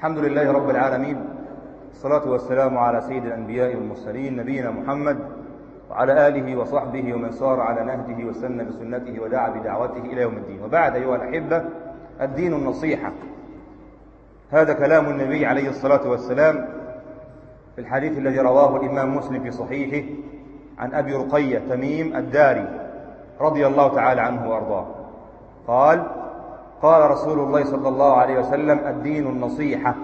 الحمد لله رب العالمين. الصلاة والسلام على سيد الأنبياء والمرسلين نبينا محمد وعلى آله وصحبه ومن سار على نهجه وسن بسنته ودعا بدعوته إلى يوم الدين. وبعد أيها الأحبة الدين النصيحة. هذا كلام النبي عليه الصلاة والسلام في الحديث الذي رواه الإمام مسلم في صحيحه عن أبي رقية تميم الداري رضي الله تعالى عنه وأرضاه. قال قال رسول الله صلى الله عليه وسلم الدين النصيحة.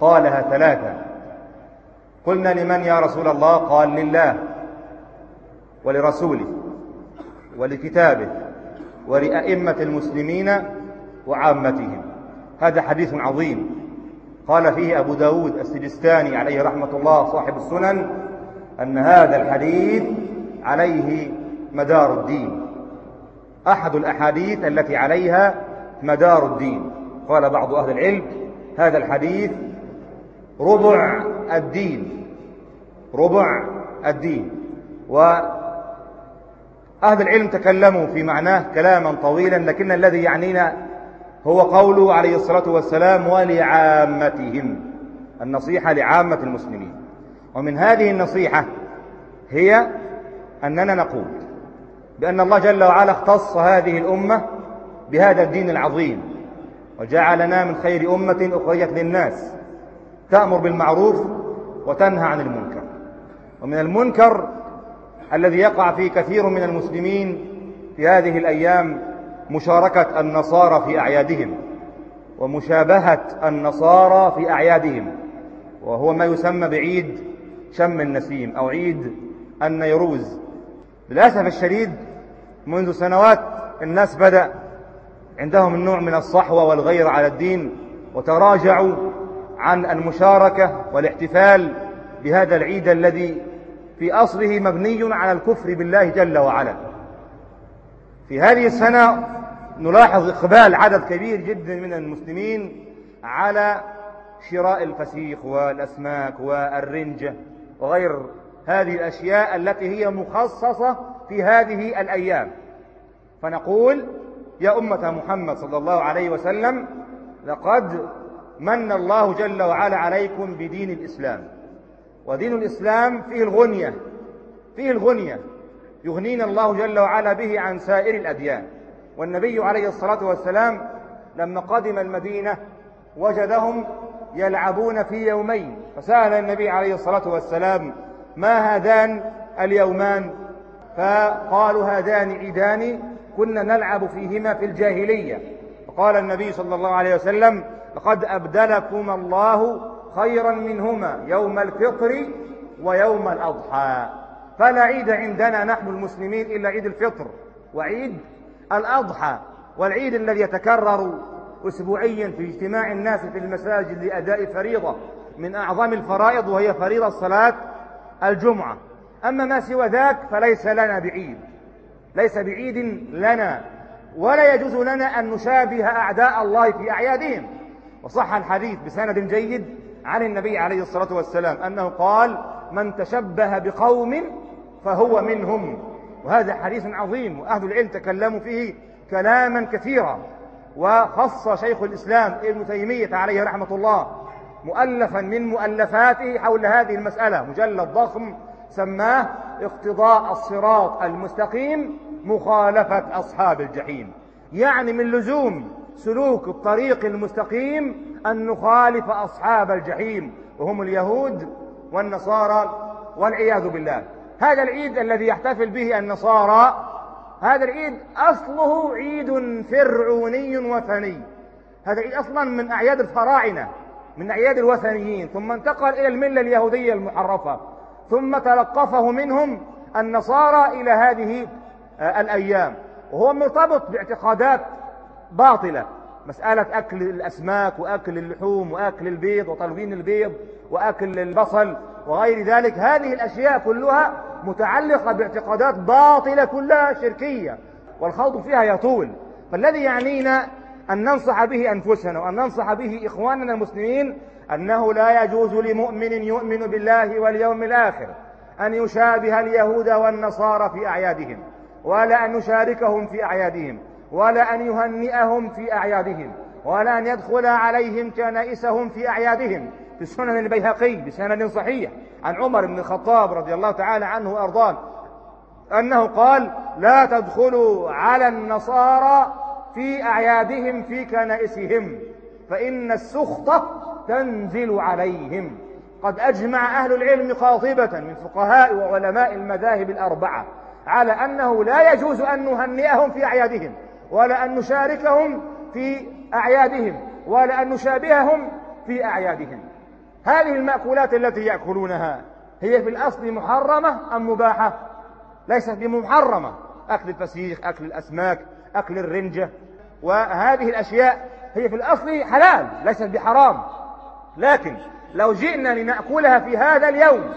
قالها ثلاثة. قلنا لمن يا رسول الله؟ قال لله ولرسوله ولكتابه ولأئمة المسلمين وعامتهم. هذا حديث عظيم. قال فيه أبو داود السجستاني عليه رحمة الله صاحب السنن أن هذا الحديث عليه مدار الدين. أحد الأحاديث التي عليها مدار الدين. قال بعض أهل العلم هذا الحديث ربع الدين. ربع الدين. وأهل العلم تكلموا في معناه كلاما طويلا لكن الذي يعنينا هو قوله عليه الصلاة والسلام ولعامتهم. النصيحة لعامة المسلمين. ومن هذه النصيحة هي أننا نقول بأن الله جل وعلا اختص هذه الأمة بهذا الدين العظيم وجعلنا من خير أمة أخرجت للناس تأمر بالمعروف وتنهى عن المنكر. ومن المنكر الذي يقع في كثير من المسلمين في هذه الأيام مشاركة النصارى في أعيادهم ومشابهة النصارى في أعيادهم وهو ما يسمى بعيد شم النسيم أو عيد النيروز. للأسف الشديد منذ سنوات الناس بدأ عندهم النوع من الصحوة والغير على الدين وتراجعوا عن المشاركة والاحتفال بهذا العيد الذي في أصله مبني على الكفر بالله جل وعلا. في هذه السنة نلاحظ إقبال عدد كبير جدا من المسلمين على شراء الفسيخ والأسماك والرنجة وغير هذه الأشياء التي هي مخصصة في هذه الأيام. فنقول يا أمة محمد صلى الله عليه وسلم لقد من الله جل وعلا عليكم بدين الإسلام. ودين الإسلام فيه الغنية فيه الغنية. يغنينا الله جل وعلا به عن سائر الأديان. والنبي عليه الصلاة والسلام لما قدم المدينة وجدهم يلعبون في يومين. فسأل النبي عليه الصلاة والسلام ما هذان اليومان؟ فقالوا هذان عيدان كنا نلعب فيهما في الجاهلية. فقال النبي صلى الله عليه وسلم لقد أبدلكم الله خيرا منهما يوم الفطر ويوم الأضحى. فلا عيد عندنا نحن المسلمين إلا عيد الفطر وعيد الأضحى. والعيد الذي يتكرر أسبوعيا في اجتماع الناس في المساجد لأداء فريضة من أعظم الفرائض وهي فريضة صلاة الجمعة. أما ما سوى ذاك فليس لنا بعيد. ليس بعيد لنا ولا يجوز لنا أن نشابه أعداء الله في أعيادهم. وصح الحديث بسند جيد عن النبي عليه الصلاة والسلام أنه قال من تشبه بقوم فهو منهم. وهذا حديث عظيم وأهل العلم تكلموا فيه كلاما كثيرا. وخص شيخ الإسلام ابن تيمية عليه رحمة الله مؤلفا من مؤلفاته حول هذه المسألة مجلد ضخم سماه اقتضاء الصراط المستقيم مخالفة أصحاب الجحيم. يعني من لزوم سلوك الطريق المستقيم أن نخالف أصحاب الجحيم وهم اليهود والنصارى والعياذ بالله. هذا العيد الذي يحتفل به النصارى هذا العيد أصله عيد فرعوني وثني. هذا العيد أصلا من أعياد الفراعنة من أعياد الوثنيين ثم انتقل إلى الملة اليهودية المحرفة. ثم تلقفه منهم النصارى إلى هذه الأيام. وهو مرتبط باعتقادات باطلة. مسألة أكل الأسماك وأكل اللحوم وأكل البيض وتلوين البيض وأكل البصل وغير ذلك. هذه الأشياء كلها متعلقة باعتقادات باطلة كلها شركية والخوض فيها يطول. فالذي يعنينا أن ننصح به أنفسنا وأن ننصح به إخواننا المسلمين أنه لا يجوز لمؤمن يؤمن بالله واليوم الآخر أن يشابه اليهود والنصارى في أعيادهم ولا أن يشاركهم في أعيادهم ولا أن يهنئهم في أعيادهم ولا أن يدخل عليهم كنائسهم في أعيادهم. في سنن البيهقي بسند صحيح عن عمر بن الخطاب رضي الله تعالى عنه وأرضاه أنه قال لا تدخلوا على النصارى في أعيادهم في كنائسهم فإن السخطة تنزل عليهم. قد أجمع أهل العلم قاطبة من فقهاء وعلماء المذاهب الأربعة على أنه لا يجوز أن نهنئهم في أعيادهم ولا أن نشاركهم في أعيادهم ولا أن نشابههم في أعيادهم. هذه المأكولات التي يأكلونها هي في الأصل محرمة أم مباحة؟ ليست بمحرمة. أكل الفسيخ أكل الأسماك أكل الرنجة وهذه الأشياء هي في الأصل حلال ليست بحرام. لكن لو جئنا لنأكلها في هذا اليوم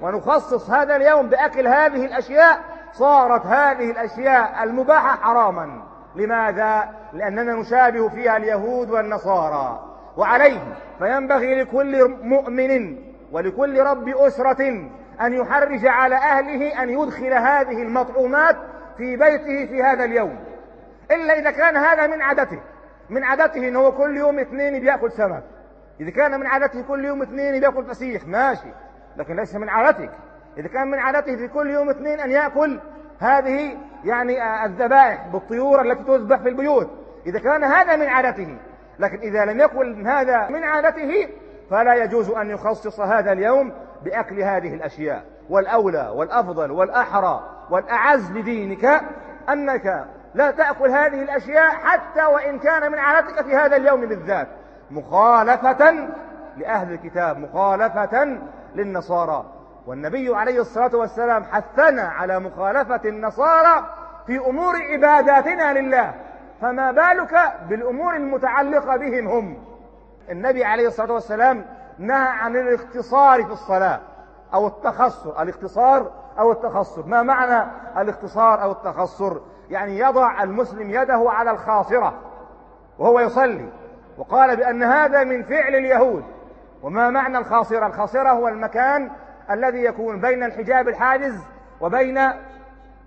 ونخصص هذا اليوم بأكل هذه الأشياء صارت هذه الأشياء المباحة حراما. لماذا؟ لأننا نشابه فيها اليهود والنصارى. وعليه فينبغي لكل مؤمن ولكل رب أسرة أن يحرج على أهله أن يدخل هذه المطعومات في بيته في هذا اليوم. إلا إذا كان هذا من عادته من عادته أنه كل يوم اثنين بيأكل سمك. إذا كان من عادته كل يوم اثنين بيأكل فسيخ ماشي. لكن ليس من عادتك. إذا كان من عادته في كل يوم اثنين أن يأكل هذه يعني الذبائح بالطيور التي تذبح في البيوت. إذا كان هذا من عادته. لكن إذا لم يكن هذا من عادته فلا يجوز أن يخصص هذا اليوم بأكل هذه الأشياء. والأولى والأفضل والأحرى والأعز لدينك أنك لا تأكل هذه الأشياء حتى وإن كان من عادتك في هذا اليوم بالذات. مخالفة لأهل الكتاب مخالفة للنصارى. والنبي عليه الصلاة والسلام حثنا على مخالفة النصارى في أمور عباداتنا لله. فما بالك بالأمور المتعلقة بهم هم؟ النبي عليه الصلاة والسلام نهى عن الاختصار في الصلاة أو التخصر. الاختصار أو التخصر. ما معنى الاختصار أو التخصر؟ يعني يضع المسلم يده على الخاصرة وهو يصلي. وقال بأن هذا من فعل اليهود. وما معنى الخاصرة؟ الخاصرة هو المكان الذي يكون بين الحجاب الحاجز وبين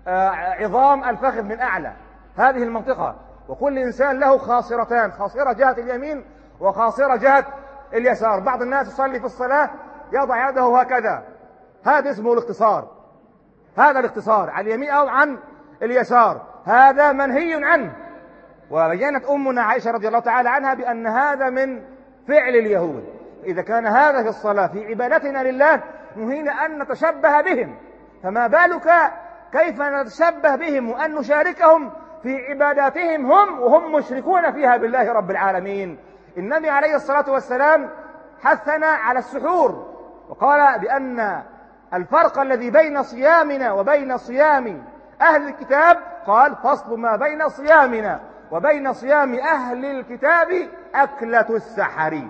آه، عظام الفخذ من أعلى. هذه المنطقة. وكل إنسان له خاصرتان. خاصرة جهة اليمين وخاصرة جهة اليسار. بعض الناس يصلي في الصلاة يضع يده هكذا. هذا اسمه الاختصار هذا الاختصار عن اليمين أو عن اليسار. هذا منهي عنه. وبينت أمنا عائشة رضي الله تعالى عنها بأن هذا من فعل اليهود. إذا كان هذا في الصلاة في عبادتنا لله نهينا أن نتشبه بهم. فما بالك كيف نتشبه بهم وأن نشاركهم في عباداتهم هم وهم مشركون فيها بالله رب العالمين. النبي عليه الصلاة والسلام حثنا على السحور وقال بأن الفرق الذي بين صيامنا وبين صيام أهل الكتاب قال فصل ما بين صيامنا. وبين صيام أهل الكتاب أكلة السحر.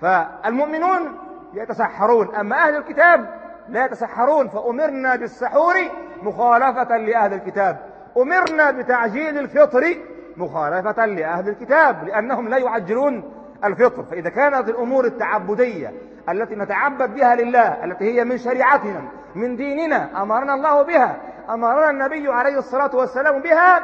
فالمؤمنون يتسحرون أما أهل الكتاب لا يتسحرون فأمرنا بالسحور مخالفة لأهل الكتاب. أمرنا بتعجيل الفطر مخالفة لأهل الكتاب لأنهم لا يعجلون الفطر. فإذا كانت الأمور التعبدية التي نتعبد بها لله التي هي من شريعتنا من ديننا أمرنا الله بها أمرنا النبي عليه الصلاة والسلام بها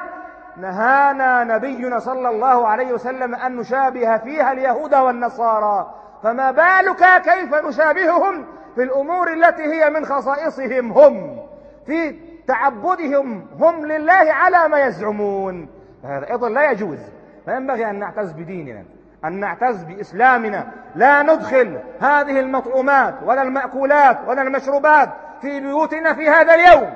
نهانا نبينا صلى الله عليه وسلم أن نشابه فيها اليهود والنصارى. فما بالك كيف نشابههم في الأمور التي هي من خصائصهم؟ هم في تعبدهم هم لله على ما يزعمون. فهذا أيضا لا يجوز. فينبغي أن نعتز بديننا أن نعتز بإسلامنا. لا ندخل هذه المطعومات ولا المأكولات ولا المشروبات في بيوتنا في هذا اليوم.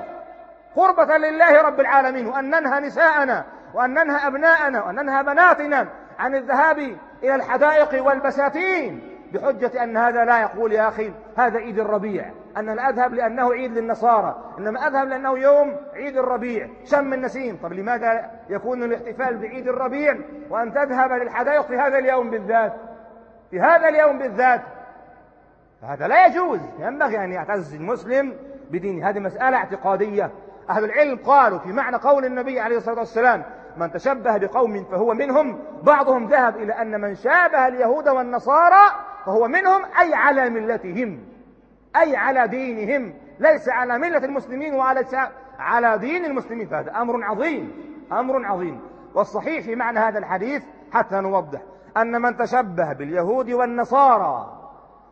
قربة لله رب العالمين وأن ننهى نساءنا وأن ننهى أبناءنا وأن ننهى بناتنا عن الذهاب إلى الحدائق والبساتين بحجة أن هذا لا يقول يا أخي هذا عيد الربيع. أن لا أذهب لأنه عيد للنصارى. إنما أذهب لأنه يوم عيد الربيع. شم النسيم. طب لماذا يكون الاحتفال بعيد الربيع وأن تذهب للحدائق في هذا اليوم بالذات؟ في هذا اليوم بالذات. هذا لا يجوز. ينبغي أن يعتز المسلم بدينه. هذه مسألة اعتقادية. أهل العلم قالوا في معنى قول النبي عليه الصلاة والسلام من تشبه بقوم فهو منهم. بعضهم ذهب إلى أن من شابه اليهود والنصارى فهو منهم أي على ملتهم أي على دينهم. ليس على ملة المسلمين وعلى على دين المسلمين. فهذا أمر عظيم أمر عظيم. والصحيح في معنى هذا الحديث حتى نوضح أن من تشبه باليهود والنصارى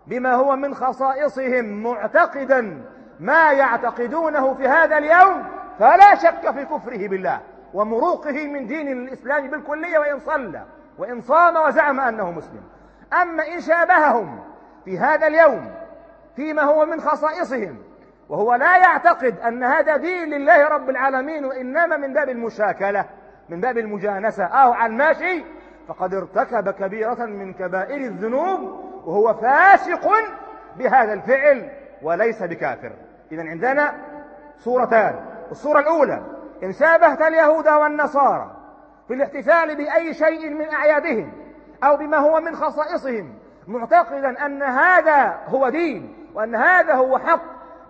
بما هو من خصائصهم معتقدا ما يعتقدونه في هذا اليوم فلا شك في كفره بالله. ومروقه من دين الإسلام بالكلية وإن صلى وإن صام وزعم أنه مسلم. أما إن شابههم في هذا اليوم فيما هو من خصائصهم وهو لا يعتقد أن هذا دين لله رب العالمين وإنما من باب المشاكلة من باب المجانسة. أو عن ماشي. فقد ارتكب كبيرة من كبائر الذنوب وهو فاسق بهذا الفعل وليس بكافر. إذا عندنا صورتان الصورة الأولى. إن شابهت اليهود والنصارى في الاحتفال بأي شيء من أعيادهم أو بما هو من خصائصهم معتقدا أن هذا هو دين وأن هذا هو حق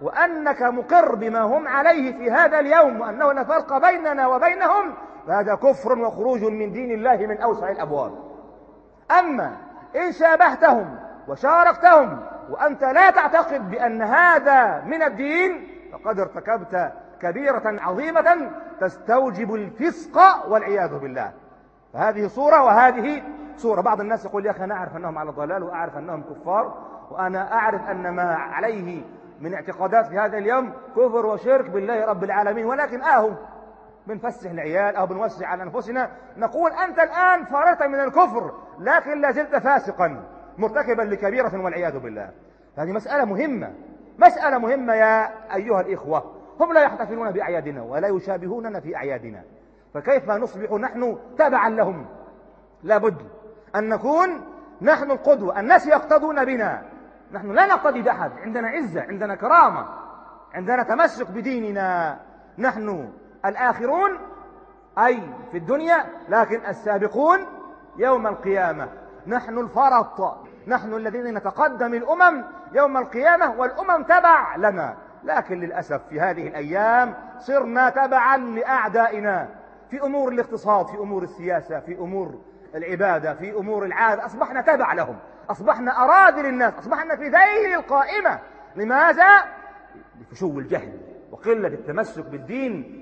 وأنك مقر بما هم عليه في هذا اليوم وأنه لا فرق بيننا وبينهم فهذا كفر وخروج من دين الله من أوسع الأبواب. أما إن شابهتهم وشاركتهم وأنت لا تعتقد بأن هذا من الدين فقد ارتكبت كبيرة عظيمة تستوجب الفسق والعياذ بالله. فهذه صورة وهذه صورة. بعض الناس يقول يا أخي أنا أعرف أنهم على ضلال وأعرف أنهم كفار وأنا أعرف أن ما عليه من اعتقادات في هذا اليوم كفر وشرك بالله رب العالمين ولكن آهو بنفسح العيال أو بنوسع على أنفسنا. نقول أنت الآن فررت من الكفر لكن لا زلت فاسقا مرتكبا لكبيرة والعياذ بالله. هذه مسألة مهمة مسألة مهمة يا أيها الإخوة. هم لا يحتفلون بأعيادنا ولا يشابهوننا في أعيادنا. فكيف نصبح نحن تبعا لهم؟ لابد أن نكون نحن القدوة. الناس يقتدون بنا. نحن لا نقتدي بأحد. عندنا عزة عندنا كرامة عندنا تمسك بديننا. نحن الآخرون أي في الدنيا لكن السابقون يوم القيامة. نحن الفرط. نحن الذين نتقدم الأمم يوم القيامة والأمم تبع لنا. لكن للأسف في هذه الأيام صرنا تبعا لأعدائنا في أمور الاقتصاد في أمور السياسة في أمور العبادة في أمور العادة أصبحنا تبع لهم أصبحنا أراذل الناس أصبحنا في ذيل القائمة لماذا؟ لفشو الجهل وقلة التمسك بالدين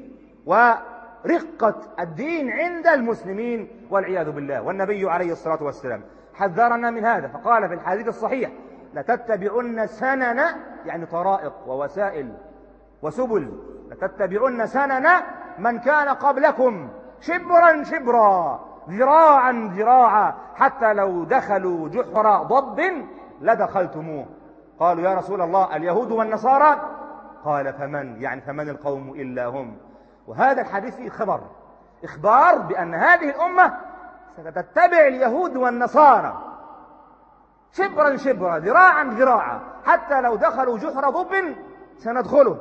ورقة الدين عند المسلمين والعياذ بالله والنبي عليه الصلاة والسلام حذرنا من هذا فقال في الحديث الصحيح لتتبعن سنن يعني طرائق ووسائل وسبل لتتبعن سنن من كان قبلكم. شبرا شبرا ذراعا ذراعا حتى لو دخلوا جحر ضب لدخلتموه. قالوا يا رسول الله اليهود والنصارى؟ قال فمن؟ يعني فمن القوم إلا هم. وهذا الحديث فيه خبر إخبار بأن هذه الأمة ستتبع اليهود والنصارى. شبرا شبرا ذراعا ذراعا حتى لو دخلوا جحر ضب سندخله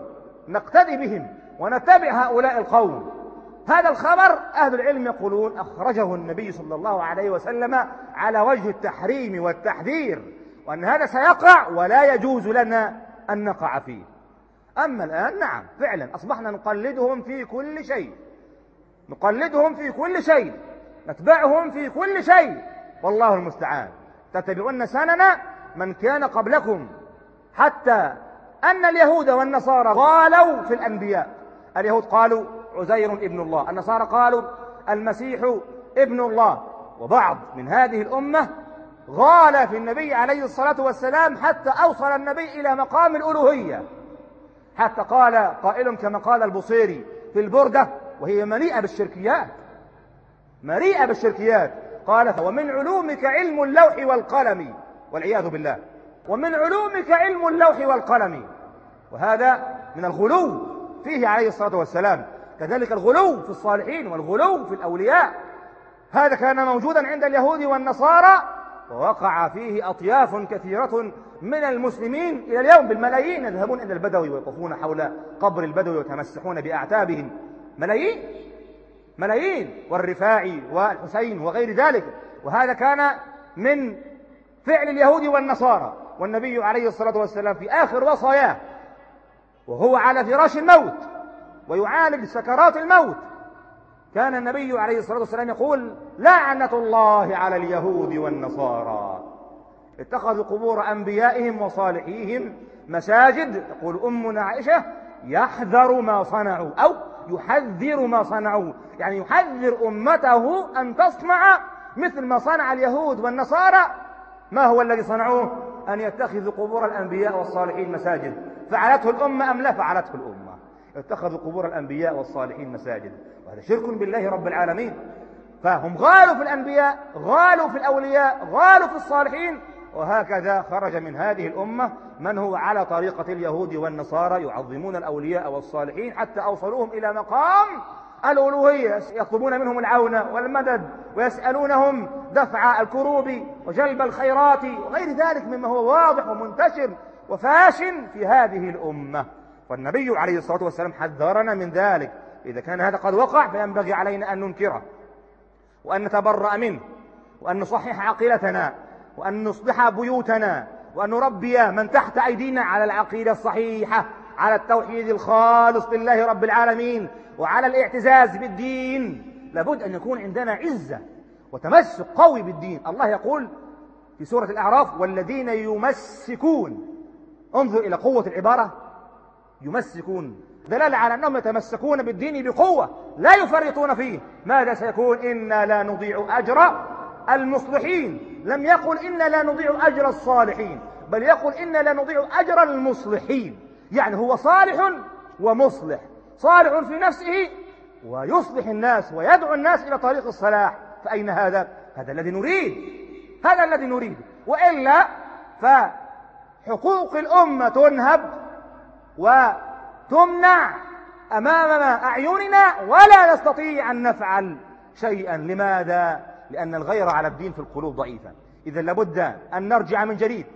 نقتدي بهم ونتبع هؤلاء القوم. هذا الخبر أهل العلم يقولون أخرجه النبي صلى الله عليه وسلم على وجه التحريم والتحذير وأن هذا سيقع ولا يجوز لنا أن نقع فيه. أما الآن نعم فعلا أصبحنا نقلدهم في كل شيء. نقلدهم في كل شيء نتبعهم في كل شيء والله المستعان. تتبعون سننا من كان قبلكم. حتى أن اليهود والنصارى قالوا في الأنبياء. اليهود قالوا عزير ابن الله. النصارى قالوا المسيح ابن الله. وبعض من هذه الأمة غال في النبي عليه الصلاة والسلام حتى أوصل النبي إلى مقام الألوهية. حتى قال قائل كما قال البصيري في البردة وهي مليئة بالشركيات. مليئة بالشركيات. قال ومن علومك علم اللوح والقلم. والعياذ بالله. ومن علومك علم اللوح والقلم. وهذا من الغلو فيه عليه الصلاة والسلام. كذلك الغلو في الصالحين والغلو في الأولياء. هذا كان موجودا عند اليهود والنصارى ووقع فيه أطياف كثيرة من المسلمين إلى اليوم بالملايين يذهبون إلى البدوي ويقفون حول قبر البدوي ويتمسحون بأعتابهم. ملايين. ملايين والرفاعي والحسين وغير ذلك. وهذا كان من فعل اليهود والنصارى. والنبي عليه الصلاة والسلام في آخر وصاياه. وهو على فراش الموت ويعالج سكرات الموت. كان النبي عليه الصلاة والسلام يقول لعنة الله على اليهود والنصارى. اتخذوا قبور أنبيائهم وصالحيهم مساجد. يقول أمنا عائشة يحذر ما صنعوا. أو يحذر ما صنعوا يعني يحذر أمته أن تصنع مثل ما صنع اليهود والنصارى. ما هو الذي صنعوه؟ أن يتخذوا قبور الأنبياء والصالحين مساجد. فعلته الأمة أم لا فعلته الأمة؟ اتخذوا قبور الأنبياء والصالحين مساجد. وهذا شرك بالله رب العالمين. فهم غالوا في الأنبياء غالوا في الأولياء غالوا في الصالحين. وهكذا خرج من هذه الأمة من هو على طريقة اليهود والنصارى يعظمون الأولياء والصالحين حتى أوصلوهم إلى مقام الألوهية. يطلبون منهم العون والمدد ويسألونهم دفع الكروب وجلب الخيرات وغير ذلك مما هو واضح ومنتشر وفاشن في هذه الأمة. والنبي عليه الصلاة والسلام حذرنا من ذلك. إذا كان هذا قد وقع فينبغي علينا أن ننكره وأن نتبرأ منه وأن نصحح عقيدتنا. وأن نصلح بيوتنا وأن نربي من تحت أيدينا على العقيدة الصحيحة على التوحيد الخالص لله رب العالمين وعلى الاعتزاز بالدين. لابد أن يكون عندنا عزة وتمسك قوي بالدين. الله يقول في سورة الأعراف والذين يمسكون انظر إلى قوة العبارة. يمسكون. دلالة على أنهم يتمسكون بالدين بقوة لا يفرطون فيه. ماذا سيكون؟ إنا لا نضيع أجر المصلحين. لم يقل إنا لا نضيع أجر الصالحين بل يقول إنا لا نضيع أجر المصلحين. يعني هو صالح ومصلح. صالح في نفسه ويصلح الناس ويدعو الناس إلى طريق الصلاح. فأين هذا؟ هذا الذي نريد. هذا الذي نريد. وإلا فحقوق الأمة تنهب وتمنع أمام أعيننا ولا نستطيع أن نفعل شيئا. لماذا؟ لأن الغير على الدين في القلوب ضعيفة. إذا لابد أن نرجع من جديد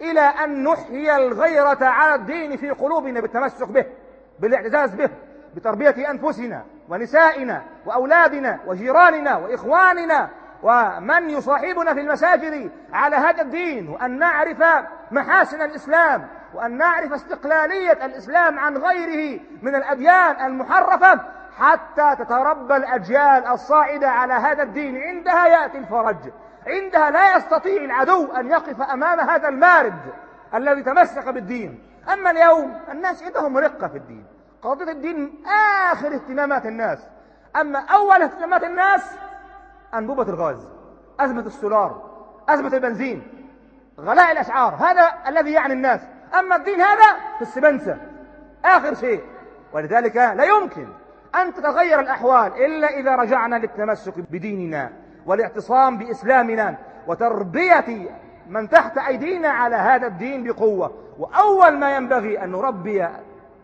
إلى أن نحيي الغيرة على الدين في قلوبنا بالتمسك به بالاعتزاز به بتربية أنفسنا ونسائنا وأولادنا وجيراننا وإخواننا ومن يصاحبنا في المساجد على هذا الدين وأن نعرف محاسن الإسلام وأن نعرف استقلالية الإسلام عن غيره من الأديان المحرفة حتى تتربى الأجيال الصاعدة على هذا الدين. عندها يأتي الفرج. عندها لا يستطيع العدو أن يقف أمام هذا المارد الذي تمسك بالدين. أما اليوم الناس عندهم رقة في الدين. قضية الدين آخر اهتمامات الناس. أما أول اهتمامات الناس أنبوبة الغاز أزمة السولار أزمة البنزين غلاء الأسعار. هذا الذي يعني الناس. أما الدين هذا في السبنسة آخر شيء. ولذلك لا يمكن أن تتغير الأحوال إلا إذا رجعنا للتمسك بديننا والاعتصام بإسلامنا وتربية من تحت أيدينا على هذا الدين بقوة. وأول ما ينبغي أن نربي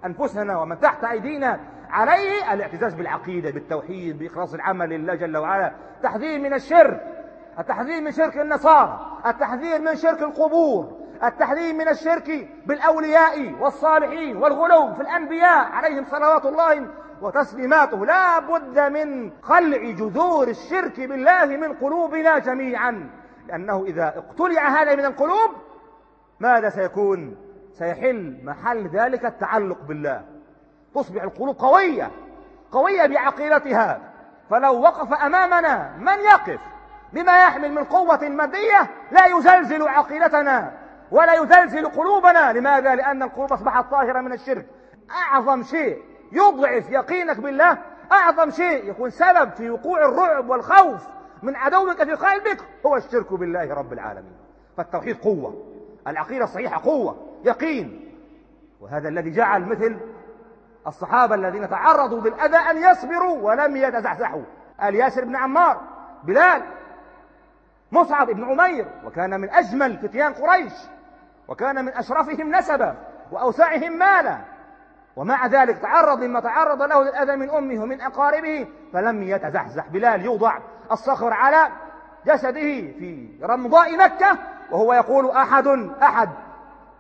أنفسنا ومن تحت أيدينا عليه الاعتزاز بالعقيدة بالتوحيد بإخلاص العمل لله جل وعلا. تحذير من الشرك التحذير من شرك النصارى التحذير من شرك القبور التحذير من الشرك بالأولياء والصالحين والغلو في الأنبياء عليهم صلوات الله وتسليماته. لا بد من خلع جذور الشرك بالله من قلوبنا جميعا. لأنه إذا اقتلع هذا من القلوب ماذا سيكون؟ سيحل محل ذلك التعلق بالله. تصبح القلوب قوية قوية بعقيدتها. فلو وقف أمامنا من يقف؟ بما يحمل من قوة مادية لا يزلزل عقيدتنا ولا يزلزل قلوبنا. لماذا؟ لأن القلوب أصبحت طاهرة من الشرك. أعظم شيء يضعف يقينك بالله. أعظم شيء يكون سبب في وقوع الرعب والخوف من عدوك في قلبك هو الشرك بالله رب العالمين. فالتوحيد قوة العقيدة الصحيحة قوة يقين. وهذا الذي جعل مثل الصحابة الذين تعرضوا بالأذى أن يصبروا ولم يتزحزحوا. آل ياسر بن عمار بلال مصعب بن عمير وكان من أجمل فتيان قريش وكان من أشرفهم نسبا وأوسعهم مالا. ومع ذلك تعرض لما تعرض له للأذى من أمه ومن أقاربه فلم يتزحزح. بلال يوضع الصخر على جسده في رمضاء مكة وهو يقول أحد أحد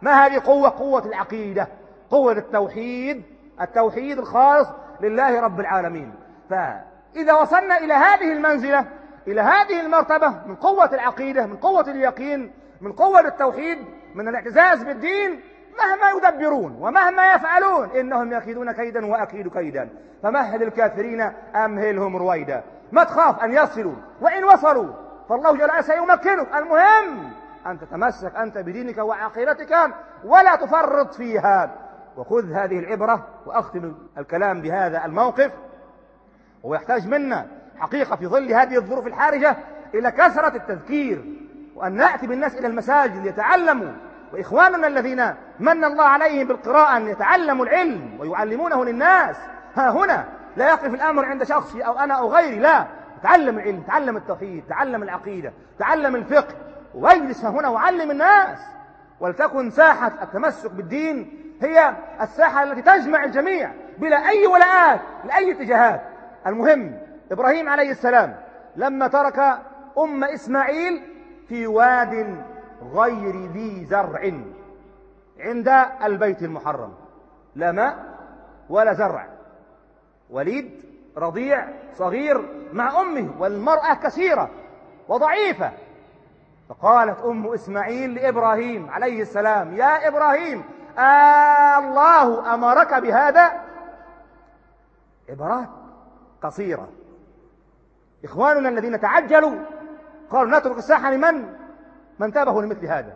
ما هذه قوة؟ قوة العقيدة قوة التوحيد التوحيد الخالص لله رب العالمين. فإذا وصلنا إلى هذه المنزلة إلى هذه المرتبة من قوة العقيدة من قوة اليقين من قوة التوحيد من الاعتزاز بالدين مهما يدبرون ومهما يفعلون إنهم يكيدون كيدا وأكيد كيدا. فمهل الكافرين أمهلهم رويدا. ما تخاف أن يصلوا وإن وصلوا. فالله جل سيمكنك. المهم أن تتمسك أنت بدينك وعقيدتك ولا تفرط فيها. وخذ هذه العبرة وأختم الكلام بهذا الموقف. ويحتاج منا حقيقة في ظل هذه الظروف الحارجة إلى كثرة التذكير. وأن نأتي بالناس إلى المساجد ليتعلموا وإخواننا الذين من الله عليهم بالقراءة أن يتعلموا العلم ويعلمونه للناس. ها هنا لا يقف الأمر عند شخصي أو أنا أو غيري لا. تعلم العلم تعلم التوحيد تعلم العقيدة تعلم الفقه. واجلس هنا وعلم الناس. ولتكن ساحة التمسك بالدين هي الساحة التي تجمع الجميع بلا أي ولاءات لأي اتجاهات. المهم إبراهيم عليه السلام لما ترك أم إسماعيل في واد غير ذي زرع. عند البيت المحرم. لا ماء ولا زرع. وليد رضيع صغير مع أمه والمرأة كثيرة وضعيفة. فقالت أم إسماعيل لإبراهيم عليه السلام يا إبراهيم آه الله أمرك بهذا؟ عبارات قصيرة. إخواننا الذين تعجلوا قالوا نترك الساحة لمن؟ من انتبهوا لمثل هذا.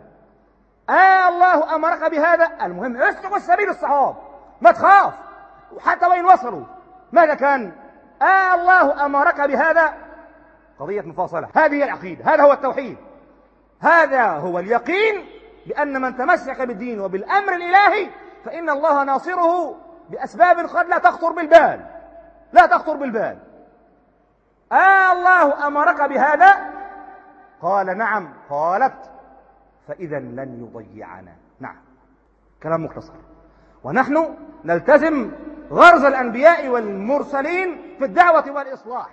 آه الله أمرك بهذا. المهم اسلكوا السبيل الصحاب. ما تخاف. وحتى وين وصلوا؟ ماذا كان؟ آه الله أمرك بهذا. قضية مفاصلة. هذه هي العقيدة. هذا هو التوحيد. هذا هو اليقين بأن من تمسك بالدين وبالأمر الإلهي فإن الله ناصره بأسباب قد لا تخطر بالبال. لا تخطر بالبال. آه الله أمرك بهذا. قال نعم قالت فإذا لن يضيعنا. نعم. كلام مختصر. ونحن نلتزم غرز الأنبياء والمرسلين في الدعوة والإصلاح.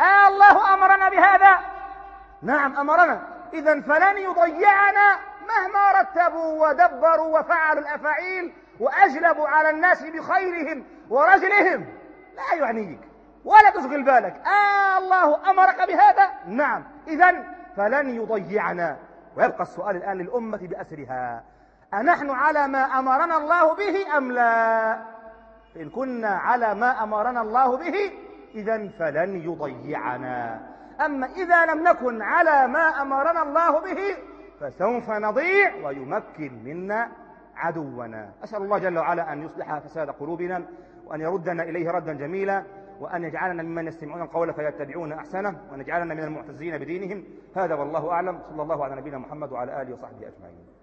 آه الله أمرنا بهذا. نعم أمرنا. إذا فلن يضيعنا مهما رتبوا ودبروا وفعلوا الأفاعيل وأجلبوا على الناس بخيرهم ورجلهم. لا يعنيك ولا تشغل بالك. آه الله أمرك بهذا. نعم. إذا فلن يضيعنا. ويبقى السؤال الآن للأمة بأسرها. أنحن على ما أمرنا الله به أم لا؟ إن كنا على ما أمرنا الله به إذا فلن يضيعنا. أما إذا لم نكن على ما أمرنا الله به فسوف نضيع ويمكن منا عدونا. أسأل الله جل وعلا أن يصلح فساد قلوبنا وأن يردنا إليه ردا جميلا. وأن يجعلنا ممن يستمعون القول فيتبعون أحسنه وأن يجعلنا من المعتزين بدينهم. هذا والله أعلم. صلى الله على نبينا محمد وعلى آله وصحبه أجمعين.